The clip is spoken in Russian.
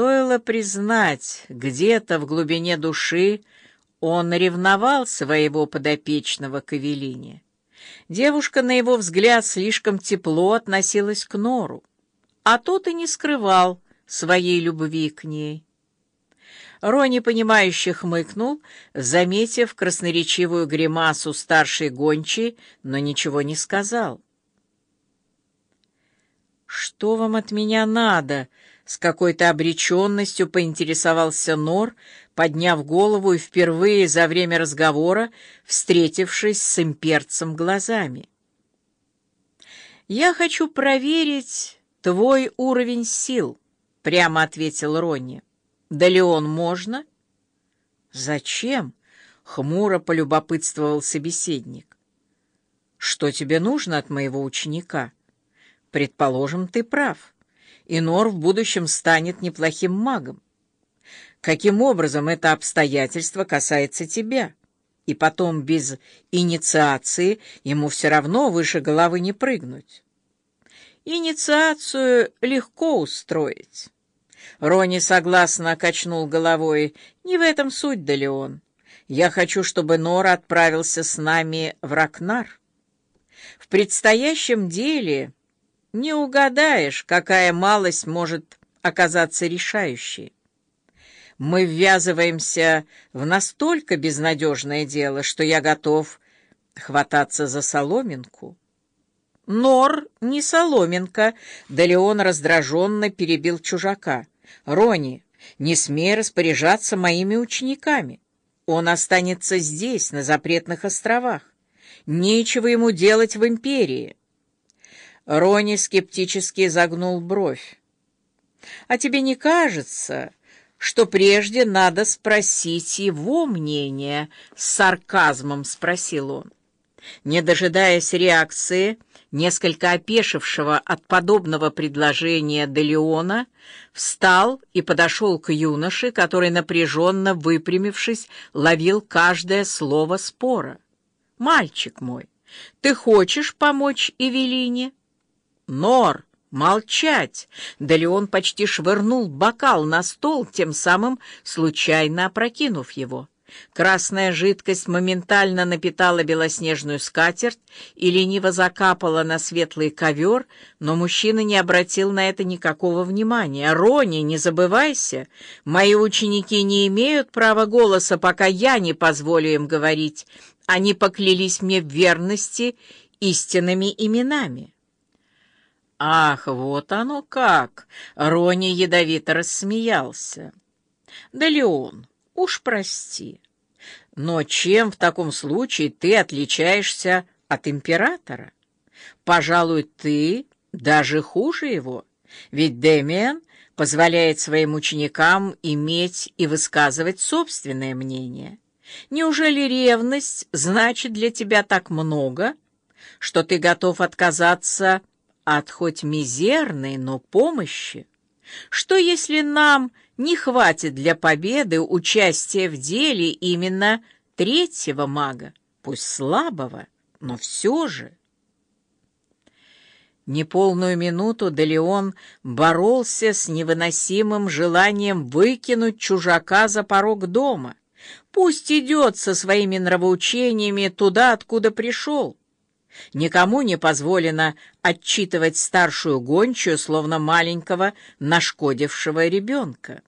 Стоило признать, где-то в глубине души он ревновал своего подопечного к Эвелине. Девушка, на его взгляд, слишком тепло относилась к Нору, а тот и не скрывал своей любви к ней. Рони, понимающе хмыкнул, заметив красноречивую гримасу старшей гончей, но ничего не сказал. «Что вам от меня надо?» — с какой-то обреченностью поинтересовался Нор, подняв голову и впервые за время разговора встретившись с имперцем глазами. «Я хочу проверить твой уровень сил», — прямо ответил Ронни. «Да ли он можно?» «Зачем?» — хмуро полюбопытствовал собеседник. «Что тебе нужно от моего ученика?» Предположим, ты прав, и Нор в будущем станет неплохим магом. Каким образом это обстоятельство касается тебя? И потом без инициации ему все равно выше головы не прыгнуть. Инициацию легко устроить. Рони согласно качнул головой. Не в этом суть, да ли он. Я хочу, чтобы Нор отправился с нами в Ракнар. В предстоящем деле не угадаешь, какая малость может оказаться решающей. Мы ввязываемся в настолько безнадежное дело, что я готов хвататься за соломинку. Нор не соломинка, да Леон раздраженно перебил чужака. Рони, не смей распоряжаться моими учениками. Он останется здесь, на запретных островах. Нечего ему делать в империи. Рони скептически загнул бровь. «А тебе не кажется, что прежде надо спросить его мнение?» — с сарказмом спросил он. Не дожидаясь реакции, несколько опешившего от подобного предложения Делеона, встал и подошел к юноше, который, напряженно выпрямившись, ловил каждое слово спора. «Мальчик мой, ты хочешь помочь Эвелине?» Нор, молчать! Да Леон почти швырнул бокал на стол, тем самым случайно опрокинув его. Красная жидкость моментально напитала белоснежную скатерть и лениво закапала на светлый ковер, но мужчина не обратил на это никакого внимания. «Рони, не забывайся, мои ученики не имеют права голоса, пока я не позволю им говорить. Они поклялись мне в верности истинными именами». «Ах, вот оно как!» — Рони ядовито рассмеялся. «Да, Леон, уж прости. Но чем в таком случае ты отличаешься от императора? Пожалуй, ты даже хуже его, ведь Демиан позволяет своим ученикам иметь и высказывать собственное мнение. Неужели ревность значит для тебя так много, что ты готов отказаться от хоть мизерной, но помощи? Что если нам не хватит для победы участия в деле именно третьего мага, пусть слабого, но все же? Неполную минуту Делеон боролся с невыносимым желанием выкинуть чужака за порог дома. Пусть идет со своими нравоучениями туда, откуда пришел. Никому не позволено отчитывать старшую гончую, словно маленького нашкодившего ребенка.